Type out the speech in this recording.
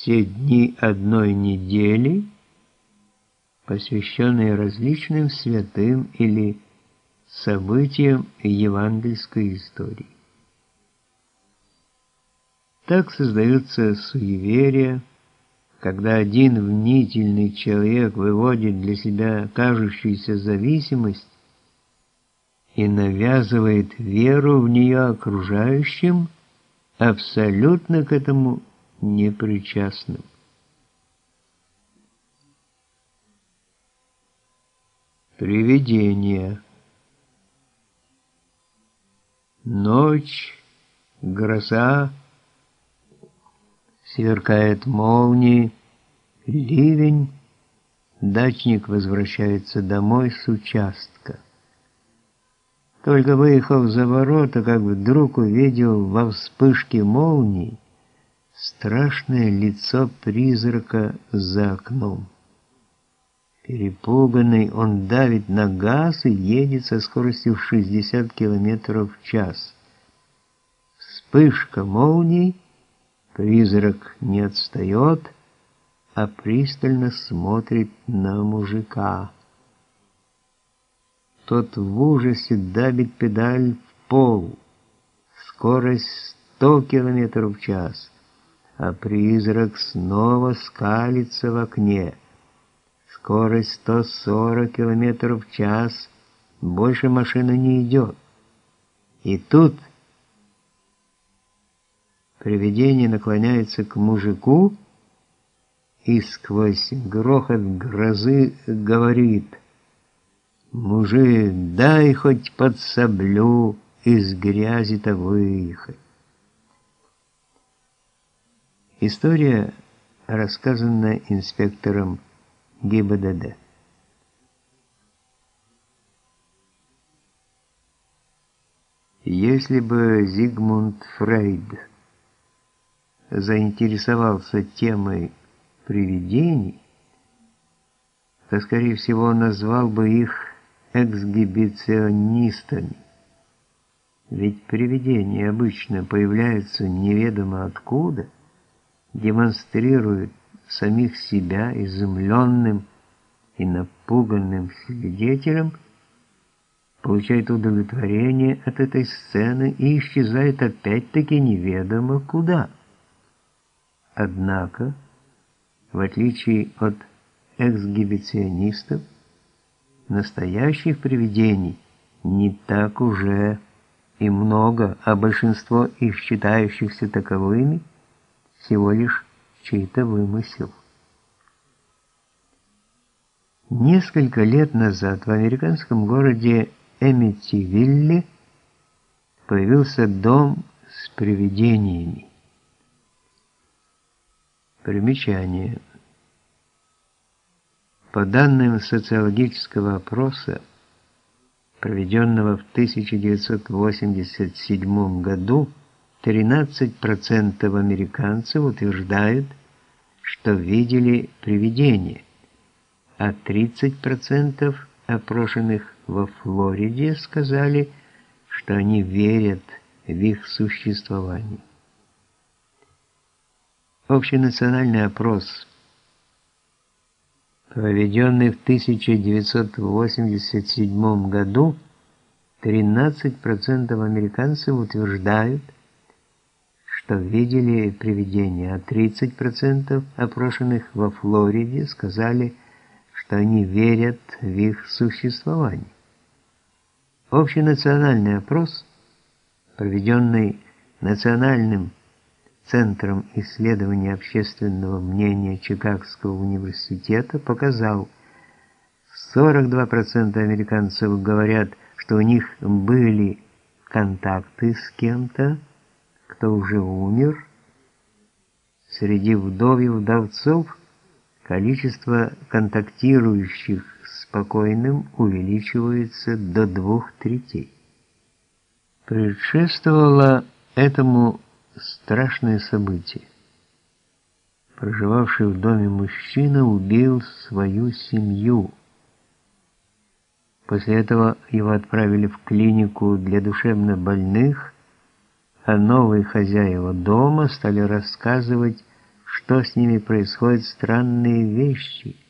все дни одной недели, посвященные различным святым или событиям евангельской истории. Так создаются суеверия, когда один мнительный человек выводит для себя кажущуюся зависимость и навязывает веру в нее окружающим, абсолютно к этому непричастным. Привидение. Ночь, гроза, сверкает молнии, ливень, дачник возвращается домой с участка. Только выехав за ворота, как вдруг увидел во вспышке молнии страшное лицо призрака за окном. Перепуганный, он давит на газ и едет со скоростью в 60 км в час. Вспышка молний, призрак не отстает, а пристально смотрит на мужика. Тот в ужасе давит педаль в пол. Скорость 100 км в час, а призрак снова скалится в окне. Скорость 140 км в час, больше машина не идет. И тут привидение наклоняется к мужику и сквозь грохот грозы говорит «Мужик, дай хоть подсоблю из грязи-то выехать». История, рассказанная инспектором ГИБДД. Если бы Зигмунд Фрейд заинтересовался темой привидений, то, скорее всего, назвал бы их эксгибиционистами. Ведь привидения обычно появляются неведомо откуда, демонстрируют самих себя изумленным и напуганным свидетелем, получает удовлетворение от этой сцены и исчезает опять-таки неведомо куда. Однако, в отличие от эксгибиционистов, настоящих привидений не так уже и много, а большинство их считающихся таковыми всего лишь чей-то вымысел. Несколько лет назад в американском городе Эмитивилле появился дом с привидениями. Примечание. По данным социологического опроса, проведенного в 1987 году, 13% американцев утверждают, что видели привидение, а 30% опрошенных во Флориде сказали, что они верят в их существование. Общенациональный опрос, проведенный в 1987 году, 13% американцев утверждают, что видели привидения, а 30% опрошенных во Флориде сказали, что они верят в их существование. Общенациональный опрос, проведенный Национальным Центром исследования общественного мнения Чикагского университета, показал, 42% американцев говорят, что у них были контакты с кем-то, кто уже умер, среди вдов и вдовцов количество контактирующих с покойным увеличивается до двух третей. Предшествовало этому страшное событие. Проживавший в доме мужчина убил свою семью. После этого его отправили в клинику для душевнобольных, а новые хозяева дома стали рассказывать, что с ними происходят странные вещи –